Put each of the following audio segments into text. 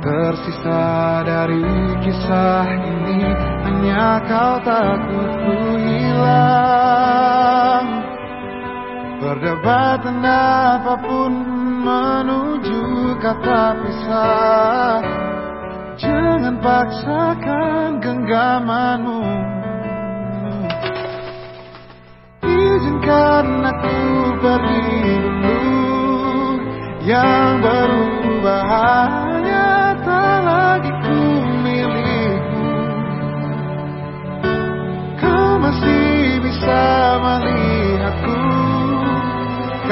Tersisa dari kisah ini hanya kau takut ku hilang. Perdebatan apa pun menuju kata pisah. Jangan paksakan genggamanmu. Izinkan aku pergi dulu Yang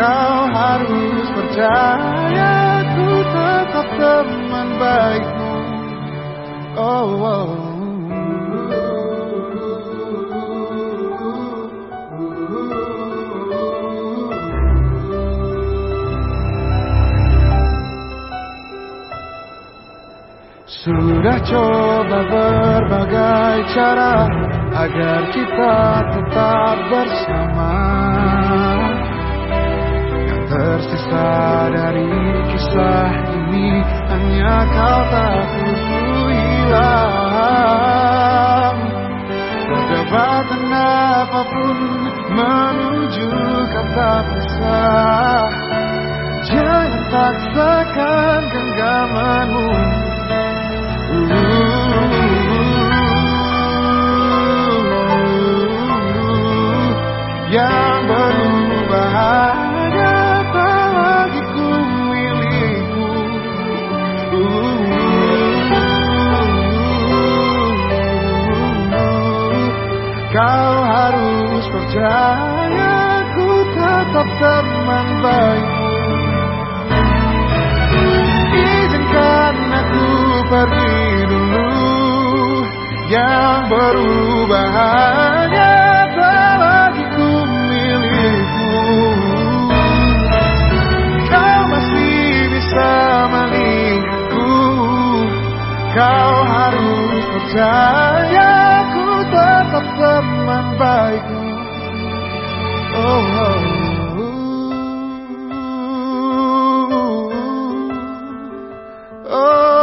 Kau harus percaya Ku tetap teman baikmu Oh, oh. Sudah coba berbagai cara agar kita tetap bersama. Dari kisah ini hanya kau takut ku hilang. Perdebatan apa pun menuju kata pisah. Jangan paksakan percaya ku tetap teman baikmu Izinkan aku pergi dulu. Yang berubah hanya tak lagi ku milikmu. Kau masih bisa melihatku Kau harus percaya ku tetap teman baikmu. Oh.